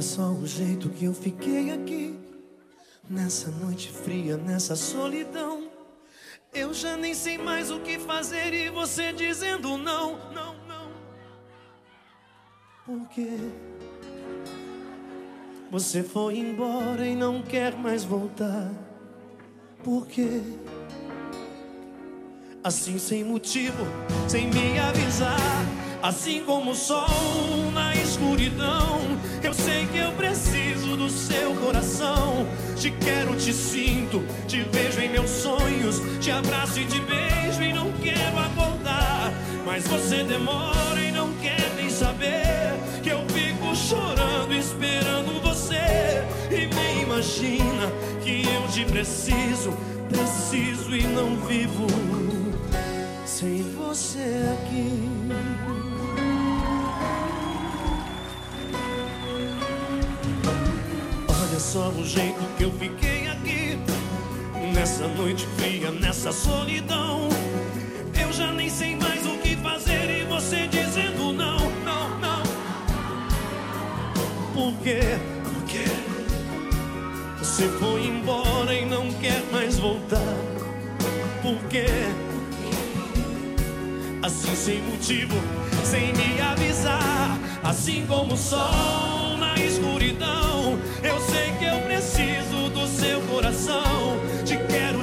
Olha só o jeito que eu fiquei aqui. Nessa noite fria, nessa solidão. Eu já nem sei mais o que fazer e você dizendo não, não, não. Por quê? Você foi embora e não quer mais voltar. Por quê? Assim sem motivo, sem me avisar. Assim como o sol na escuridão. Te quero, te sinto, te vejo em meus sonhos. Te abraço e te beijo e não quero acordar. Mas você demora e não quer nem saber. Que eu fico chorando, esperando você. E nem imagina que eu te preciso, preciso e não vivo sem você aqui. Só o jeito que eu fiquei aqui. Nessa noite fria, nessa solidão. Eu já nem sei mais o que fazer e você dizendo não, não, não. Por quê? Por quê? Você foi embora e não quer mais voltar. Por quê? Assim sem motivo, sem me avisar. Assim como o sol na escuridão.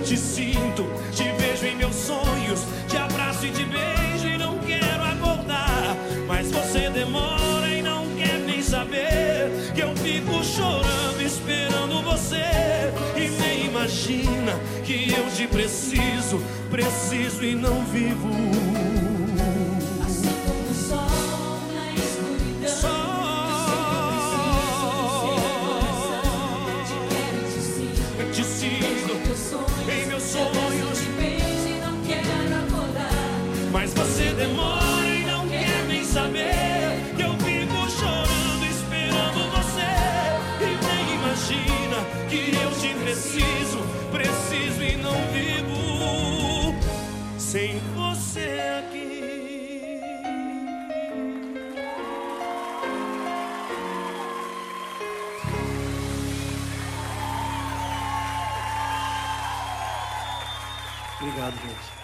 Te sinto, te vejo em meus sonhos. Te abraço e te beijo e não quero acordar. Mas você demora e não quer nem saber. Que eu fico chorando, esperando você. E nem imagina que eu te preciso, preciso e não vivo. Sem você aqui Obrigado, gente.